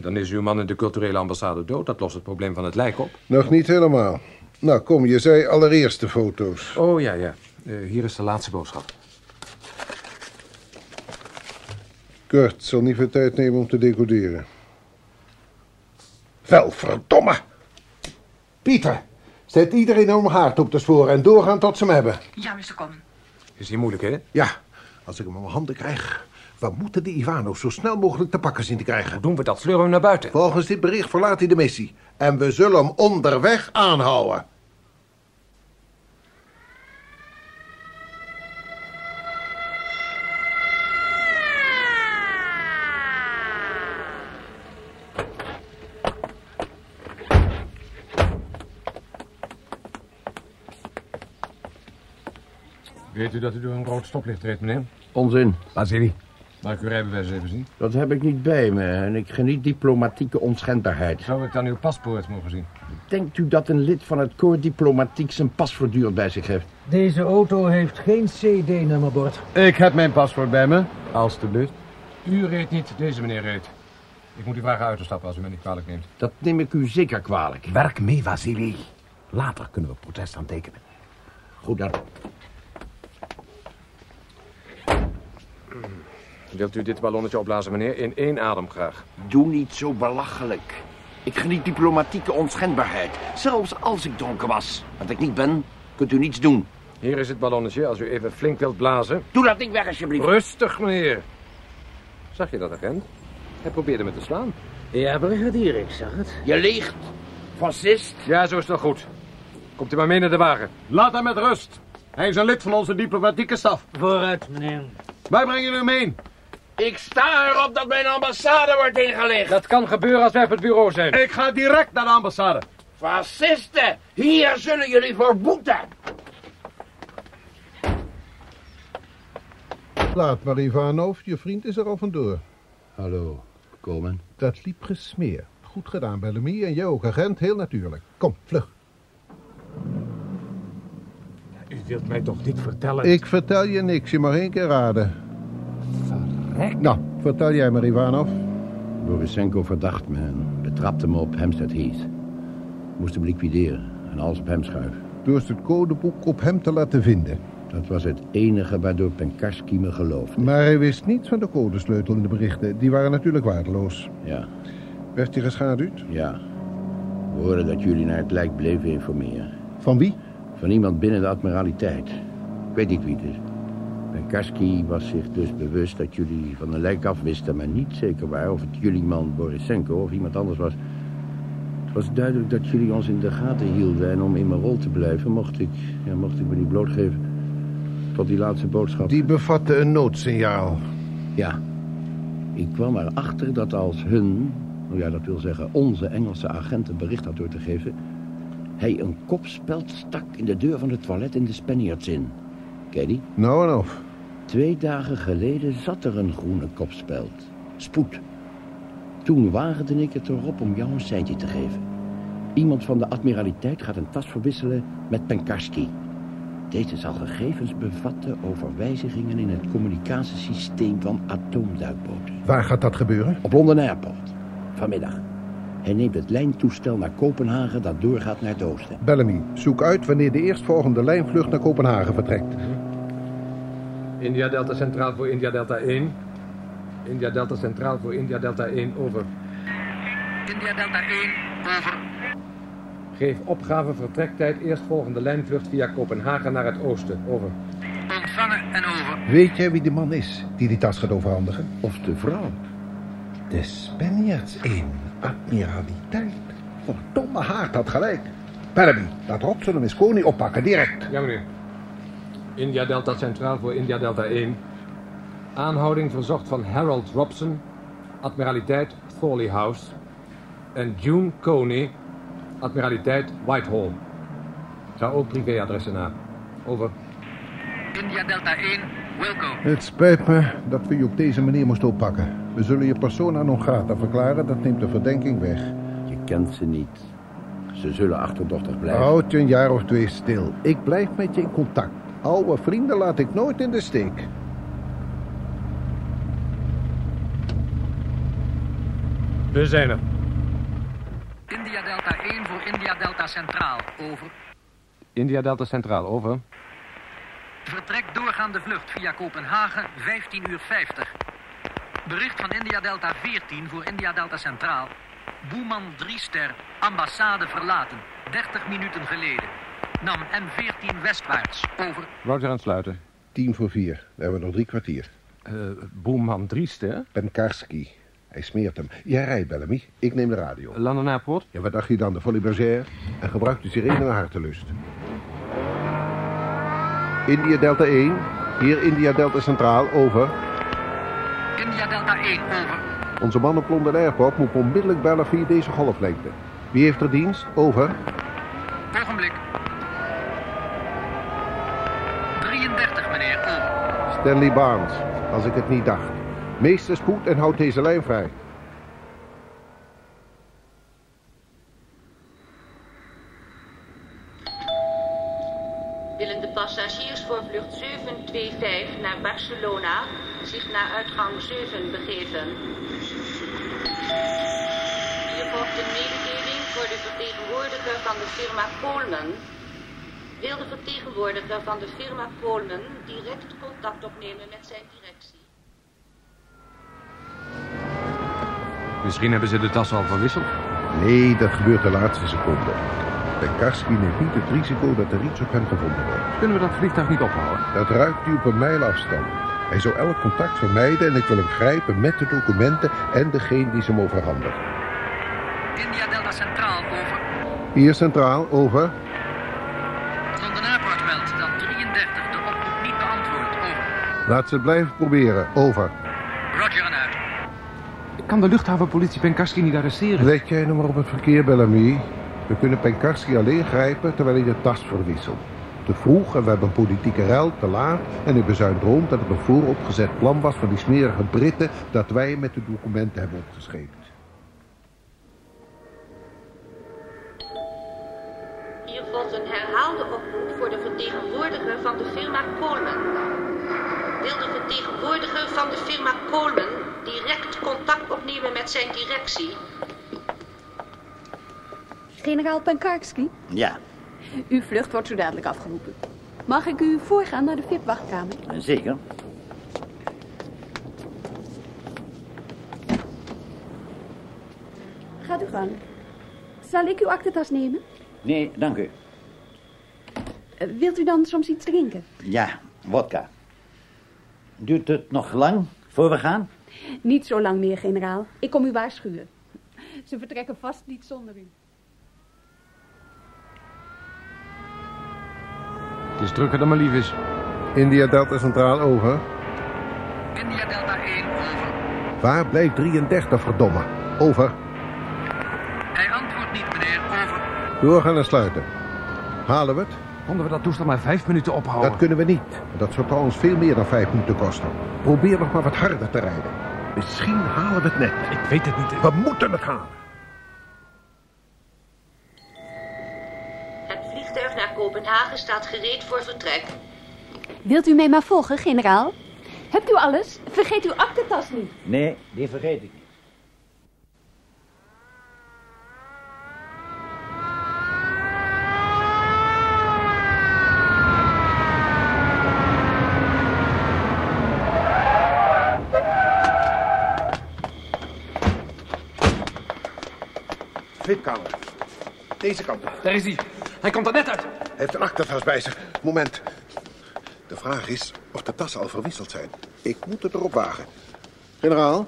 Dan is uw man in de culturele ambassade dood. Dat lost het probleem van het lijk op. Nog niet helemaal. Nou, kom, je zei allereerst de foto's. Oh, ja, ja. Eh, hier is de laatste boodschap. Kurt zal niet veel tijd nemen om te decoderen. Wel, verdomme! Pieter, zet iedereen om haar op te sporen en doorgaan tot ze hem hebben. Ja, Mr. Coleman. Is hier moeilijk, hè? Ja, als ik hem in mijn handen krijg, we moeten de Ivanov zo snel mogelijk te pakken zien te krijgen. Hoe doen we dat? Sleuren we hem naar buiten? Volgens dit bericht verlaat hij de missie. En we zullen hem onderweg aanhouden. Weet u dat u door een rood stoplicht reed, meneer? Onzin. Vasily. Mag ik uw rijbewijs even zien? Dat heb ik niet bij me en ik geniet diplomatieke onschendbaarheid. Zou ik dan uw paspoort mogen zien? Denkt u dat een lid van het koor diplomatiek zijn pas voortdurend bij zich heeft? Deze auto heeft geen CD-nummerbord. Ik heb mijn paspoort bij me. Alsjeblieft. U reed niet, deze meneer reed. Ik moet u vragen uit te stappen als u mij niet kwalijk neemt. Dat neem ik u zeker kwalijk. Werk mee, Vasily. Later kunnen we protest aantekenen. Goed dan. Wilt u dit ballonnetje opblazen, meneer? In één adem graag. Doe niet zo belachelijk. Ik geniet diplomatieke onschendbaarheid. Zelfs als ik dronken was. Wat ik niet ben, kunt u niets doen. Hier is het ballonnetje, als u even flink wilt blazen. Doe dat ding weg, alsjeblieft. Rustig, meneer. Zag je dat, agent? Hij probeerde me te slaan. Ja, brigadier, ik zag het. Je liegt. Fascist. Ja, zo is het goed. Komt u maar mee naar de wagen. Laat hem met rust. Hij is een lid van onze diplomatieke staf. Vooruit, meneer. Wij brengen u mee. Ik sta erop dat mijn ambassade wordt ingelicht. Dat kan gebeuren als wij op het bureau zijn. Ik ga direct naar de ambassade. Fascisten, hier zullen jullie voor boeten. Laat maar, Ivanov. Je vriend is er al vandoor. Hallo, Coleman. Dat liep gesmeerd. Goed gedaan, Bellamy. En jij ook, agent. Heel natuurlijk. Kom, vlug. U wilt mij toch niet vertellen... Ik vertel je niks. Je mag één keer raden. Nou, vertel jij maar, Ivanov. Borisenko verdacht me en betrapte me op Hempstead Heath. Moest hem liquideren en alles op hem schuiven. Door het codeboek op hem te laten vinden. Dat was het enige waardoor Penkarski me geloofde. Maar hij wist niets van de codesleutel in de berichten. Die waren natuurlijk waardeloos. Ja. Werd hij geschaduwd? Ja. We hoorden dat jullie naar het lijk bleven informeren. Van wie? Van iemand binnen de admiraliteit. Ik weet niet wie het is. Penkarski was zich dus bewust dat jullie van een lijk afwisten... maar niet zeker waren of het jullie man Borisenko of iemand anders was. Het was duidelijk dat jullie ons in de gaten hielden... en om in mijn rol te blijven mocht ik, ja, mocht ik me niet blootgeven... tot die laatste boodschap. Die bevatte een noodsignaal. Ja. Ik kwam erachter dat als hun, nou ja, dat wil zeggen onze Engelse agenten bericht had door te geven... hij een kopspeld stak in de deur van het toilet in de Spaniards in. Ken je die? Nou en of. Twee dagen geleden zat er een groene kopspeld. Spoed. Toen waagde ik het erop om jou een seintje te geven. Iemand van de admiraliteit gaat een tas verwisselen met Penkarski. Deze zal gegevens bevatten over wijzigingen in het communicatiesysteem van atoomduikboten. Waar gaat dat gebeuren? Op London Airport. Vanmiddag. Hij neemt het lijntoestel naar Kopenhagen dat doorgaat naar het oosten. Bellamy, zoek uit wanneer de eerstvolgende lijnvlucht naar Kopenhagen vertrekt. India Delta Centraal voor India Delta 1. India Delta Centraal voor India Delta 1, over. India Delta 1, over. Geef opgave vertrektijd eerstvolgende lijnvlucht via Kopenhagen naar het oosten, over. Ontvangen en over. Weet jij wie de man is die die tas gaat overhandigen? Of de vrouw? De Spaniards in admiraliteit. Verdomme haard had gelijk. Bellamy, laat Robson en Misconi oppakken, direct. Ja, meneer. India Delta Centraal voor India Delta 1. Aanhouding verzocht van Harold Robson, admiraliteit Thorley House. En June Coney, admiraliteit Whitehall. Zou ook privéadressen na. Over. India Delta 1, Wilco. Het spijt me dat we je op deze manier moesten oppakken. We zullen je persona non grata verklaren, dat neemt de verdenking weg. Je kent ze niet. Ze zullen achterdochtig blijven. Houd je een jaar of twee stil. Ik blijf met je in contact. Oude vrienden laat ik nooit in de steek. We zijn er. India Delta 1 voor India Delta Centraal, over. India Delta Centraal, over. Vertrek doorgaande vlucht via Kopenhagen, 15 uur 50. Bericht van India Delta 14 voor India Delta Centraal. Boeman 3 ster, ambassade verlaten, 30 minuten geleden. Nam M14 westwaarts, over. Roger aan het sluiten. Tien voor vier. We hebben nog drie kwartier. Uh, Boeman Driester? Penkarski. Hij smeert hem. Jij rijdt, Bellamy. Ik neem de radio. London Airport? Ja, wat dacht je dan? De Folie Bergère? En gebruik de sirene naar hartelust. India Delta 1. Hier India Delta Centraal. Over. India Delta 1, over. Onze man op London Airport moet onmiddellijk bellen via deze golflengte. Wie heeft er dienst? Over. Ogenblik. 33, meneer. Over. Stanley Barnes. Als ik het niet dacht. Meester spoed en houd deze lijn vrij. Willen de passagiers voor vlucht 725 naar Barcelona zich naar uitgang 7 begeven? Hier volgt een mededeling voor de vertegenwoordiger van de firma Coleman. Wil de vertegenwoordiger van de firma Coleman direct contact opnemen met zijn directie? Misschien hebben ze de tas al verwisseld. Nee, dat gebeurt de laatste seconde. Penkarski neemt niet het risico dat er iets op hem gevonden wordt. Kunnen we dat vliegtuig niet ophouden? Dat ruikt u op een mijl afstand. Hij zou elk contact vermijden en ik wil hem grijpen met de documenten en degene die ze hem overhandigt. India Delta Centraal, over. Hier centraal, over. London Airport meldt dat 33 de oproep niet beantwoordt, over. Laat ze blijven proberen, over. Roger en uit. Kan de luchthavenpolitie Penkarski niet arresteren? Let jij nog maar op het verkeer, Bellamy. We kunnen Penkarski alleen grijpen terwijl hij de tas verwisselt. Te vroeg en we hebben een politieke ruil, te laat. En ik bezuin erom dat het een vooropgezet plan was van die smerige Britten... dat wij met de documenten hebben opgescheept. Hier volgt een herhaalde oproep voor de vertegenwoordiger van de firma Coleman. Vertegenwoordiger van de firma Coleman direct contact opnemen met zijn directie? Generaal Penkarski, Ja, uw vlucht wordt zo dadelijk afgeroepen. Mag ik u voorgaan naar de VIP-wachtkamer? zeker. Gaat u gang. Zal ik uw aktentas nemen? Nee, dank u. Eh, wilt u dan soms iets drinken? Ja, wodka. Duurt het nog lang voor we gaan? Niet zo lang meer, generaal. Ik kom u waarschuwen. Ze vertrekken vast niet zonder u. Het is drukker dan maar lief is. India Delta Centraal, over. India Delta 1, over. Waar blijft 33, verdomme? Over. Hij antwoordt niet, meneer, over. Doorgaan en sluiten. Halen we het? Konden we dat toestel maar vijf minuten ophouden? Dat kunnen we niet. Dat zou trouwens veel meer dan vijf minuten kosten. Probeer nog maar wat harder te rijden. Misschien halen we het net. Ik weet het niet. We moeten het halen. Het vliegtuig naar Kopenhagen staat gereed voor vertrek. Wilt u mij maar volgen, generaal? Hebt u alles? Vergeet uw aktentas niet. Nee, die vergeet ik niet. VIP-kamer. Deze kant op. Daar is hij. Hij komt er net uit. Hij heeft een aktentas bij zich. Moment. De vraag is of de tassen al verwisseld zijn. Ik moet het erop wagen. Generaal?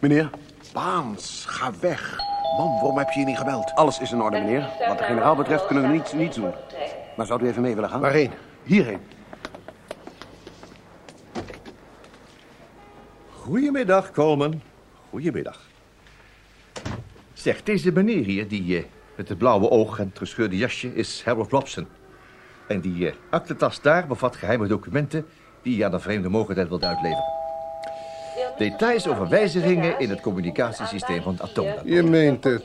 Meneer? Baans, ga weg. Man, waarom heb je je niet gebeld? Alles is in orde, meneer. Wat de generaal betreft kunnen we niets, niets doen. Maar zou u even mee willen gaan? Waarheen? Hierheen. Goedemiddag, Coleman. Goedemiddag. Zeg, deze meneer hier, die eh, met het blauwe oog en het gescheurde jasje, is Harold Robson. En die aktentas daar bevat geheime documenten die hij aan de vreemde mogelijkheid wilt uitleveren. Details over wijzigingen in het communicatiesysteem van het atoom. Je meent het.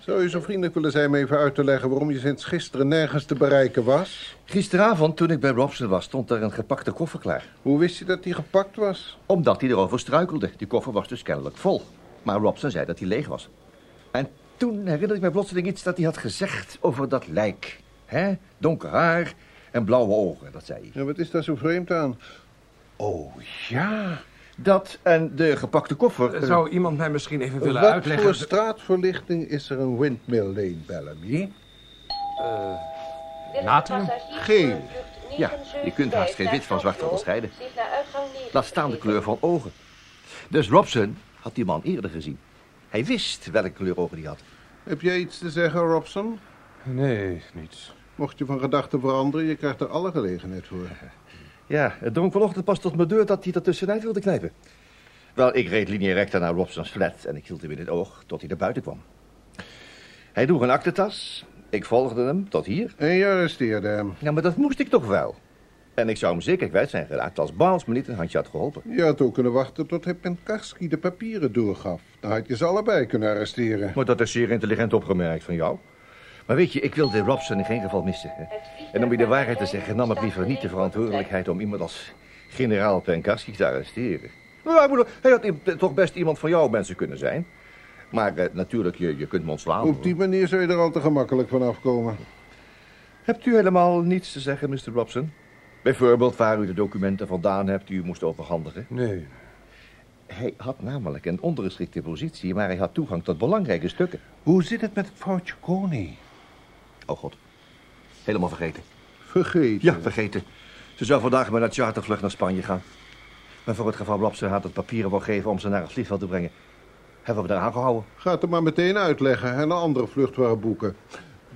Zou je zo vriendelijk willen zijn me even uit te leggen... waarom je sinds gisteren nergens te bereiken was? Gisteravond, toen ik bij Robson was, stond er een gepakte koffer klaar. Hoe wist je dat die gepakt was? Omdat hij erover struikelde. Die koffer was dus kennelijk vol. Maar Robson zei dat hij leeg was. En toen herinnerde ik mij plotseling iets dat hij had gezegd over dat lijk. hè? Donker haar en blauwe ogen, dat zei hij. Ja, wat is daar zo vreemd aan? Oh, ja. Dat en de gepakte koffer. Zou iemand mij misschien even willen Wat uitleggen... voor straatverlichting is er een windmill lane, Bellamy? Natrium? Geel. Ja, je kunt haast geen wit van zwart onderscheiden. Laat staan de kleur van ogen. Dus Robson had die man eerder gezien. Hij wist welke kleur ogen hij had. Heb jij iets te zeggen, Robson? Nee, niets. Mocht je van gedachten veranderen, je krijgt er alle gelegenheid voor. Ja, het drong vanochtend pas tot mijn deur dat hij er tussenuit wilde knijpen. Wel, ik reed recta naar Robson's flat en ik hield hem in het oog tot hij naar buiten kwam. Hij droeg een aktentas. Ik volgde hem tot hier. En je arresteerde hem. Ja, maar dat moest ik toch wel. En ik zou hem zeker kwijt zijn geraakt als Baals me niet een handje had geholpen. Je had ook kunnen wachten tot hij Penkarski de papieren doorgaf. Dan had je ze allebei kunnen arresteren. Maar dat is zeer intelligent opgemerkt van jou. Maar weet je, ik wilde Robson in geen geval missen. Hè? En om je de waarheid te zeggen, nam ik liever niet de verantwoordelijkheid om iemand als generaal Penkarski te arresteren. Bedoel, hij had toch best iemand van jouw mensen kunnen zijn. Maar eh, natuurlijk, je, je kunt me ontslaan. Op die manier zou je er al te gemakkelijk van afkomen. Hebt u helemaal niets te zeggen, Mr. Robson? Bijvoorbeeld waar u de documenten vandaan hebt die u moest overhandigen? Nee. Hij had namelijk een ondergeschikte positie, maar hij had toegang tot belangrijke stukken. Hoe zit het met vrouwtje Koning? Oh god, helemaal vergeten. Vergeten? Ja, vergeten. Ze zou vandaag met een chartervlucht naar Spanje gaan. Maar voor het geval Robson haar het papieren wil geven om ze naar het vliegveld te brengen. hebben we daar aangehouden. Ga het er maar meteen uitleggen en een andere vlucht waren boeken.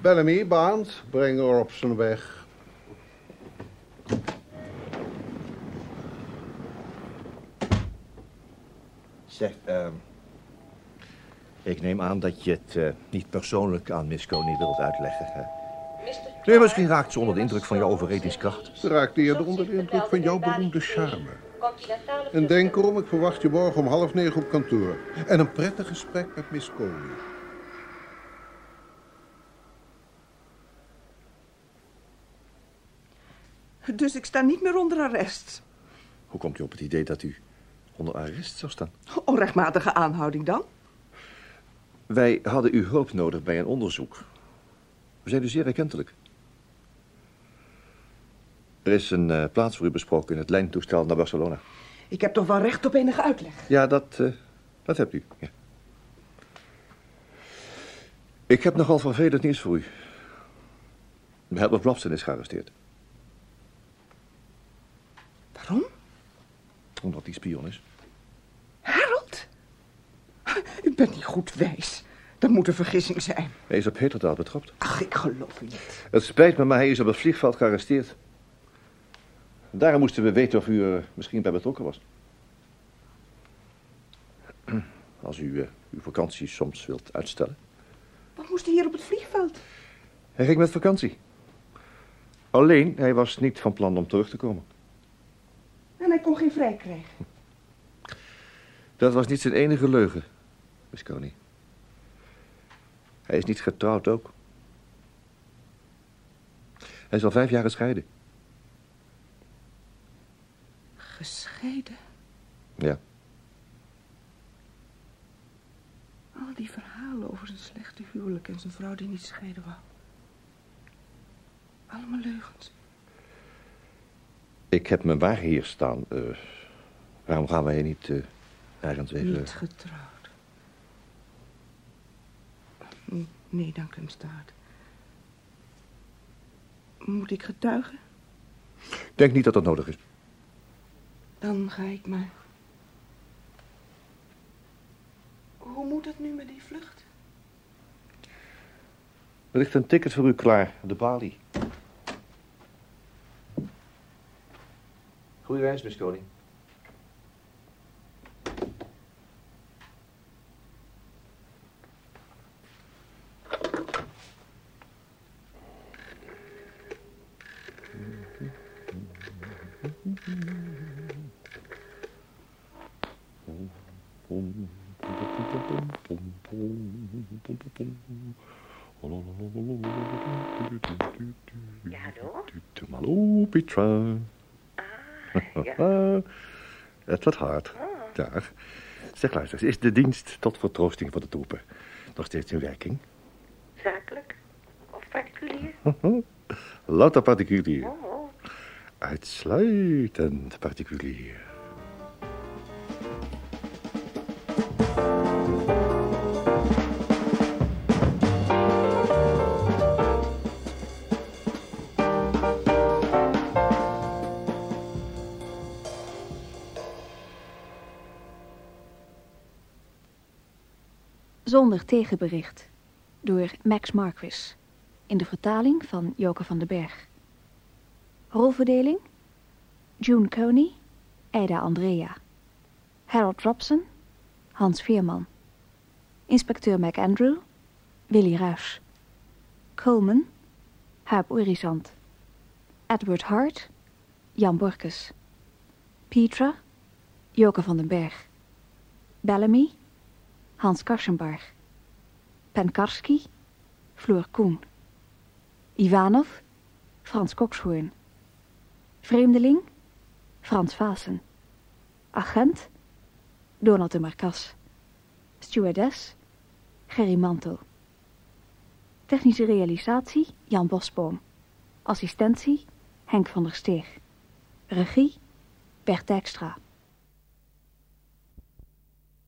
Bellamy, Baans, breng Robson weg. Zeg, ehm, ik neem aan dat je het eh, niet persoonlijk aan Miss Coney wilt uitleggen. Hè? Nee, misschien raakt ze onder de indruk van jouw overredingskracht. Ze raakt eerder onder de indruk van jouw beroemde charme. En denk erom, ik verwacht je morgen om half negen op kantoor. En een prettig gesprek met Miss Coney. Dus ik sta niet meer onder arrest. Hoe komt u op het idee dat u onder arrest zou staan? Onrechtmatige aanhouding dan? Wij hadden uw hulp nodig bij een onderzoek. We zijn u zeer erkentelijk. Er is een eh, plaats voor u besproken in het lijntoestel naar Barcelona. Ik heb toch wel recht op enige uitleg. Ja, dat, eh, dat hebt u. Ja. Ik heb nogal vervelend nieuws voor u. Herbert Robson is gearresteerd. Waarom? Omdat hij spion is. Harold? U bent niet goed wijs. Dat moet een vergissing zijn. Hij is op heterdaad betrapt. Ach, ik geloof u niet. Het spijt me, maar hij is op het vliegveld gearresteerd. Daarom moesten we weten of u er misschien bij betrokken was. Als u uh, uw vakantie soms wilt uitstellen. Wat moest hij hier op het vliegveld? Hij ging met vakantie. Alleen, hij was niet van plan om terug te komen. En hij kon geen vrij krijgen. Dat was niet zijn enige leugen, Miss Coney. Hij is niet getrouwd ook. Hij is al vijf jaar gescheiden. Gescheiden? Ja. Al die verhalen over zijn slechte huwelijk en zijn vrouw die niet scheiden wou. Allemaal leugens. Ik heb mijn wagen hier staan. Uh, waarom gaan wij niet uh, ergens even... Niet getrouwd. Nee, dank u. Hart. Moet ik getuigen? Denk niet dat dat nodig is. Dan ga ik maar. Hoe moet het nu met die vlucht? Er ligt een ticket voor u klaar, de balie. Goeie reis, Miss Koning. Ja, hallo? Hallo, Petra. Ah, ja. Het wordt hard. Dag. Zeg, luister, is de dienst tot vertroosting voor de troepen nog steeds in werking? Zakelijk? Of particulier? Louter particulier. Oh, oh. Uitsluitend particulier. Zonder tegenbericht. Door Max Marquis. In de vertaling van Joke van den Berg. Rolverdeling. June Coney. Ida Andrea. Harold Robson. Hans Veerman. Inspecteur McAndrew. Willy Ruys. Coleman. Huip Oerisant. Edward Hart. Jan Borkes. Petra. Joke van den Berg. Bellamy. Hans Karsenbarg. Penkarski, Floor Koen. Ivanov, Frans Kokshoorn. Vreemdeling, Frans Vaassen. Agent, Donald de Marcas. Stewardess, Gerry Mantel. Technische realisatie, Jan Bosboom. Assistentie, Henk van der Steeg. Regie, Bert Dijkstra.